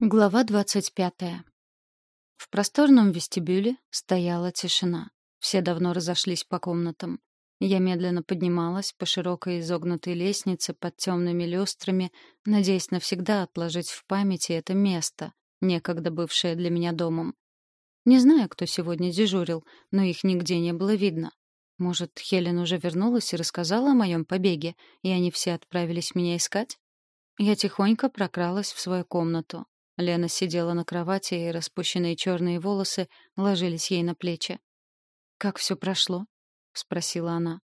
Глава двадцать пятая. В просторном вестибюле стояла тишина. Все давно разошлись по комнатам. Я медленно поднималась по широкой изогнутой лестнице под темными люстрами, надеясь навсегда отложить в памяти это место, некогда бывшее для меня домом. Не знаю, кто сегодня дежурил, но их нигде не было видно. Может, Хелен уже вернулась и рассказала о моем побеге, и они все отправились меня искать? Я тихонько прокралась в свою комнату. Лена сидела на кровати, и распущенные черные волосы ложились ей на плечи. «Как все прошло?» — спросила она.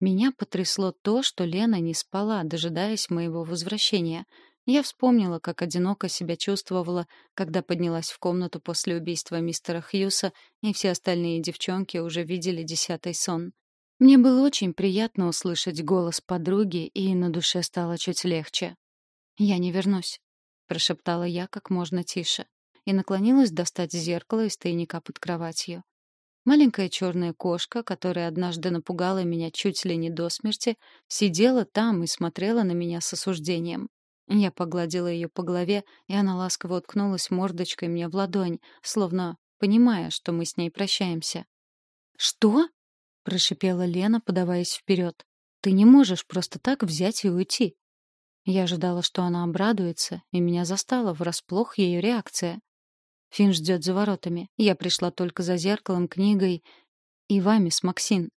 Меня потрясло то, что Лена не спала, дожидаясь моего возвращения. Я вспомнила, как одиноко себя чувствовала, когда поднялась в комнату после убийства мистера Хьюса, и все остальные девчонки уже видели десятый сон. Мне было очень приятно услышать голос подруги, и на душе стало чуть легче. «Я не вернусь», прошептала я как можно тише и наклонилась достать зеркало из тайника под кроватью. Маленькая черная кошка, которая однажды напугала меня чуть ли не до смерти, сидела там и смотрела на меня с осуждением. Я погладила ее по голове, и она ласково уткнулась мордочкой мне в ладонь, словно понимая, что мы с ней прощаемся. «Что?» — прошипела Лена, подаваясь вперед. «Ты не можешь просто так взять и уйти. Я ожидала, что она обрадуется, и меня застала врасплох ее реакция. Фин ждет за воротами. Я пришла только за зеркалом, книгой и вами с Максин.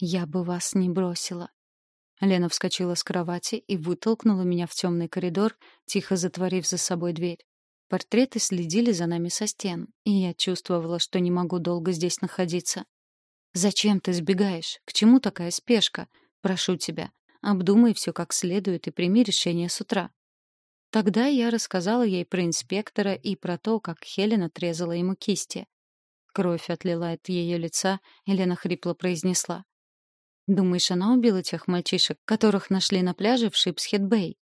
Я бы вас не бросила. Лена вскочила с кровати и вытолкнула меня в темный коридор, тихо затворив за собой дверь. Портреты следили за нами со стен, и я чувствовала, что не могу долго здесь находиться. «Зачем ты сбегаешь? К чему такая спешка? Прошу тебя, Обдумай все как следует и прими решение с утра. Тогда я рассказала ей про инспектора и про то, как Хелен отрезала ему кисти. Кровь отлила от ее лица, и Лена хрипло произнесла. «Думаешь, она убила тех мальчишек, которых нашли на пляже в Шипсхед-Бэй?»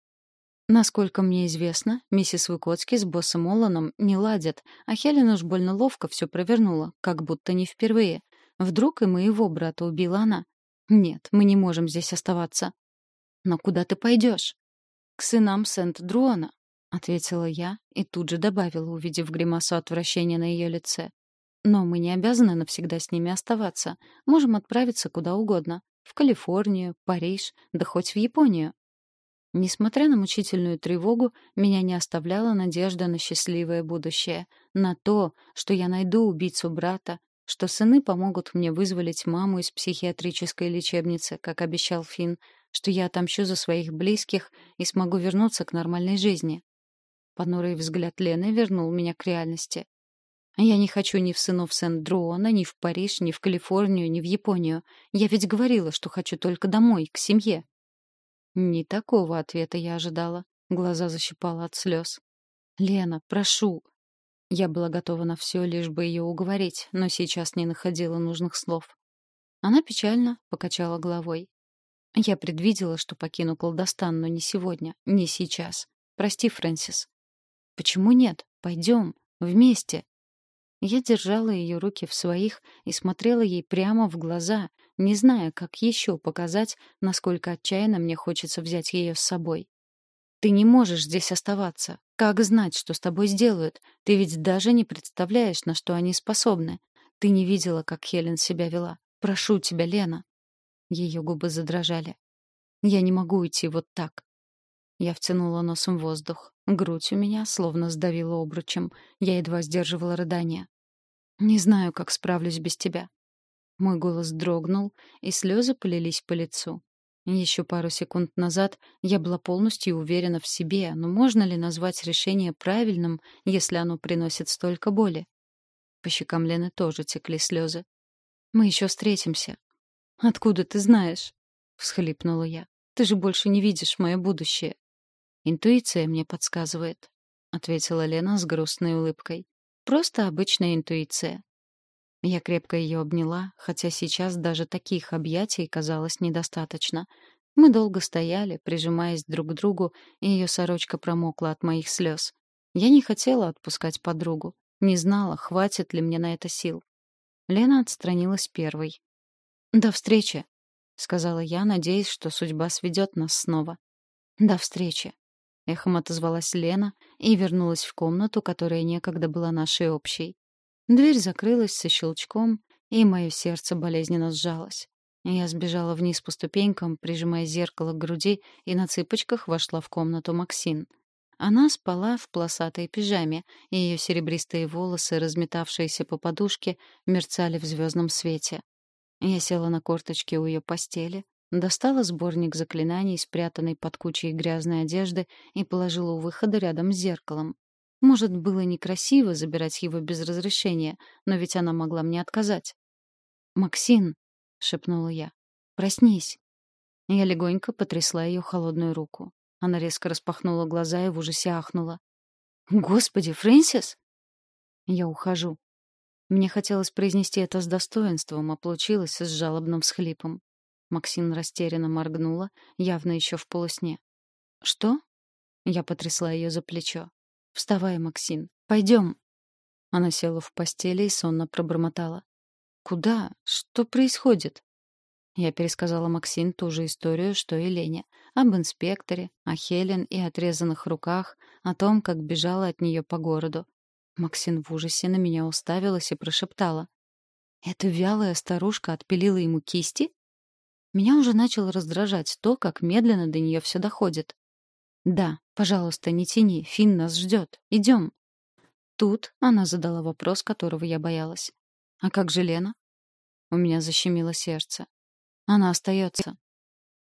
Насколько мне известно, миссис Выкоцки с боссом Оланом не ладят, а Хелен уж больно ловко все провернула, как будто не впервые. Вдруг и моего брата убила она. Нет, мы не можем здесь оставаться. Но куда ты пойдешь? К сынам Сент-Друона, ответила я и тут же добавила, увидев гримасу отвращения на ее лице. Но мы не обязаны навсегда с ними оставаться. Можем отправиться куда угодно. В Калифорнию, Париж, да хоть в Японию. Несмотря на мучительную тревогу, меня не оставляла надежда на счастливое будущее, на то, что я найду убийцу брата, что сыны помогут мне вызволить маму из психиатрической лечебницы, как обещал Финн, что я отомщу за своих близких и смогу вернуться к нормальной жизни. Понурый взгляд Лены вернул меня к реальности. Я не хочу ни в сынов Сент-Друона, ни в Париж, ни в Калифорнию, ни в Японию. Я ведь говорила, что хочу только домой, к семье. Не такого ответа я ожидала. Глаза защипала от слез. «Лена, прошу!» Я была готова на все, лишь бы ее уговорить, но сейчас не находила нужных слов. Она печально покачала головой. Я предвидела, что покину Колдостан, но не сегодня, не сейчас. Прости, Фрэнсис. Почему нет? Пойдем. Вместе. Я держала ее руки в своих и смотрела ей прямо в глаза, не зная, как еще показать, насколько отчаянно мне хочется взять ее с собой. Ты не можешь здесь оставаться. Как знать, что с тобой сделают? Ты ведь даже не представляешь, на что они способны. Ты не видела, как Хелен себя вела. Прошу тебя, Лена. Ее губы задрожали. Я не могу уйти вот так. Я втянула носом воздух. Грудь у меня словно сдавила обручем. Я едва сдерживала рыдания. Не знаю, как справлюсь без тебя. Мой голос дрогнул, и слезы полились по лицу. Еще пару секунд назад я была полностью уверена в себе, но можно ли назвать решение правильным, если оно приносит столько боли? По щекам Лены тоже текли слезы. «Мы еще встретимся», «Откуда ты знаешь?» — всхлипнула я. «Ты же больше не видишь мое будущее». «Интуиция мне подсказывает», — ответила Лена с грустной улыбкой. «Просто обычная интуиция». Я крепко ее обняла, хотя сейчас даже таких объятий казалось недостаточно. Мы долго стояли, прижимаясь друг к другу, и ее сорочка промокла от моих слез. Я не хотела отпускать подругу, не знала, хватит ли мне на это сил. Лена отстранилась первой. «До встречи», — сказала я, надеясь, что судьба сведет нас снова. «До встречи». эхом отозвалась Лена и вернулась в комнату, которая некогда была нашей общей. Дверь закрылась со щелчком, и мое сердце болезненно сжалось. Я сбежала вниз по ступенькам, прижимая зеркало к груди, и на цыпочках вошла в комнату Максин. Она спала в полосатой пижаме, и ее серебристые волосы, разметавшиеся по подушке, мерцали в звездном свете. Я села на корточки у ее постели, достала сборник заклинаний, спрятанный под кучей грязной одежды, и положила у выхода рядом с зеркалом. Может, было некрасиво забирать его без разрешения, но ведь она могла мне отказать. «Максин», — шепнула я, — «проснись». Я легонько потрясла ее холодную руку. Она резко распахнула глаза и в ужасе ахнула. «Господи, Фрэнсис!» «Я ухожу». Мне хотелось произнести это с достоинством, а получилось с жалобным всхлипом. Максим растерянно моргнула, явно еще в полусне. «Что?» Я потрясла ее за плечо. «Вставай, Максим, пойдем». Она села в постели и сонно пробормотала. «Куда? Что происходит?» Я пересказала Максим ту же историю, что и Лене. Об инспекторе, о Хелен и отрезанных руках, о том, как бежала от нее по городу. Максим в ужасе на меня уставилась и прошептала. «Эта вялая старушка отпилила ему кисти?» Меня уже начало раздражать то, как медленно до нее все доходит. «Да, пожалуйста, не тяни, Финн нас ждет. Идем». Тут она задала вопрос, которого я боялась. «А как же Лена?» У меня защемило сердце. «Она остается».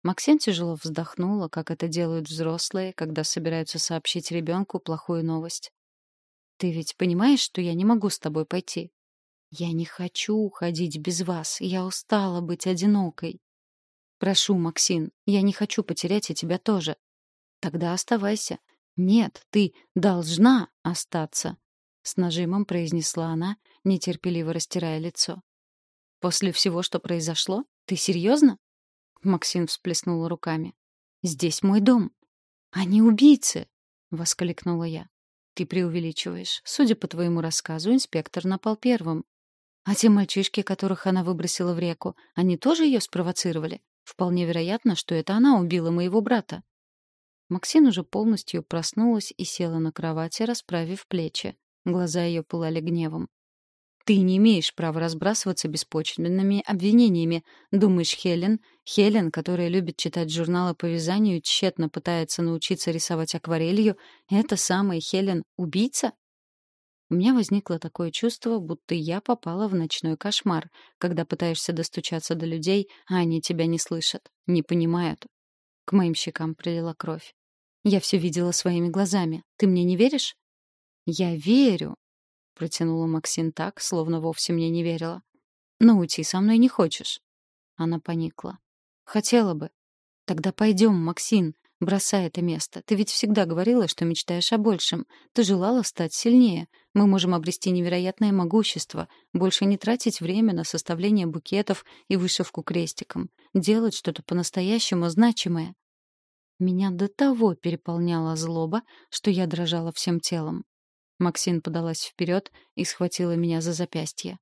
Максим тяжело вздохнула, как это делают взрослые, когда собираются сообщить ребенку плохую новость. «Ты ведь понимаешь, что я не могу с тобой пойти?» «Я не хочу уходить без вас. Я устала быть одинокой». «Прошу, Максим, я не хочу потерять и тебя тоже. Тогда оставайся. Нет, ты должна остаться, с нажимом произнесла она, нетерпеливо растирая лицо. После всего, что произошло, ты серьезно? Максим всплеснул руками. Здесь мой дом. Они убийцы, воскликнула я. Ты преувеличиваешь. Судя по твоему рассказу, инспектор напал первым. А те мальчишки, которых она выбросила в реку, они тоже ее спровоцировали? Вполне вероятно, что это она убила моего брата. Максин уже полностью проснулась и села на кровати, расправив плечи. Глаза ее пылали гневом. «Ты не имеешь права разбрасываться беспочвенными обвинениями. Думаешь, Хелен, Хелен, которая любит читать журналы по вязанию, тщетно пытается научиться рисовать акварелью, это самая Хелен — убийца?» У меня возникло такое чувство, будто я попала в ночной кошмар, когда пытаешься достучаться до людей, а они тебя не слышат, не понимают. К моим щекам прилила кровь. Я все видела своими глазами. Ты мне не веришь? Я верю, протянула Максин так, словно вовсе мне не верила. Но уйти со мной не хочешь. Она поникла. Хотела бы. Тогда пойдем, Максин, бросай это место. Ты ведь всегда говорила, что мечтаешь о большем. Ты желала стать сильнее. Мы можем обрести невероятное могущество, больше не тратить время на составление букетов и вышивку крестиком, делать что-то по-настоящему значимое. Меня до того переполняла злоба, что я дрожала всем телом. Максин подалась вперед и схватила меня за запястье.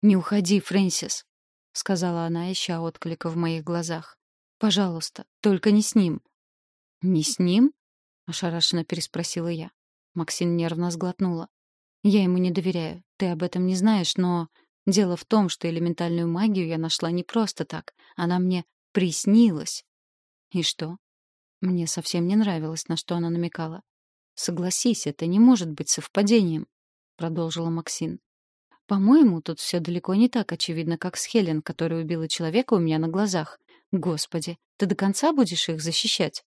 «Не уходи, Фрэнсис», — сказала она, ища отклика в моих глазах. «Пожалуйста, только не с ним». «Не с ним?» — ошарашенно переспросила я. Максин нервно сглотнула. «Я ему не доверяю. Ты об этом не знаешь, но...» Дело в том, что элементальную магию я нашла не просто так. Она мне приснилась. И что? Мне совсем не нравилось, на что она намекала. «Согласись, это не может быть совпадением», — продолжила Максин. «По-моему, тут все далеко не так очевидно, как с Хелен, которая убила человека у меня на глазах. Господи, ты до конца будешь их защищать?»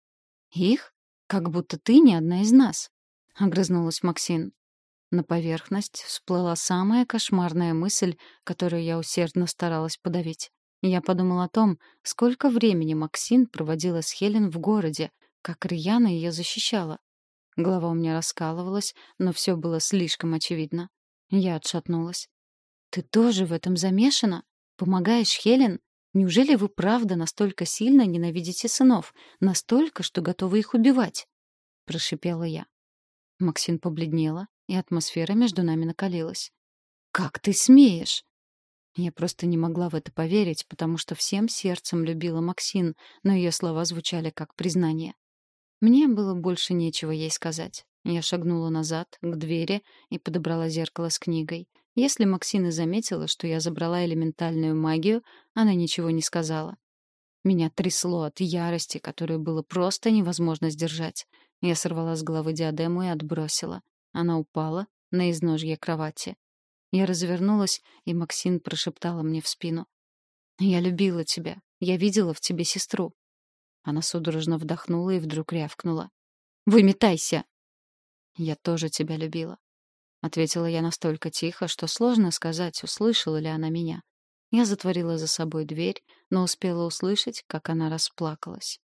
«Их? Как будто ты не одна из нас», — огрызнулась Максин. На поверхность всплыла самая кошмарная мысль, которую я усердно старалась подавить. Я подумал о том, сколько времени Максин проводила с Хелен в городе, как рьяно ее защищала. Голова у меня раскалывалась, но все было слишком очевидно. Я отшатнулась. «Ты тоже в этом замешана? Помогаешь Хелен? Неужели вы правда настолько сильно ненавидите сынов? Настолько, что готовы их убивать?» Прошипела я. Максин побледнела, и атмосфера между нами накалилась. «Как ты смеешь?» Я просто не могла в это поверить, потому что всем сердцем любила Максин, но ее слова звучали как признание. Мне было больше нечего ей сказать. Я шагнула назад, к двери, и подобрала зеркало с книгой. Если Максина заметила, что я забрала элементальную магию, она ничего не сказала. Меня трясло от ярости, которую было просто невозможно сдержать. Я сорвала с головы диадему и отбросила. Она упала на изножье кровати. Я развернулась, и Максин прошептала мне в спину. «Я любила тебя. Я видела в тебе сестру». Она судорожно вдохнула и вдруг рявкнула. «Выметайся!» «Я тоже тебя любила», — ответила я настолько тихо, что сложно сказать, услышала ли она меня. Я затворила за собой дверь, но успела услышать, как она расплакалась.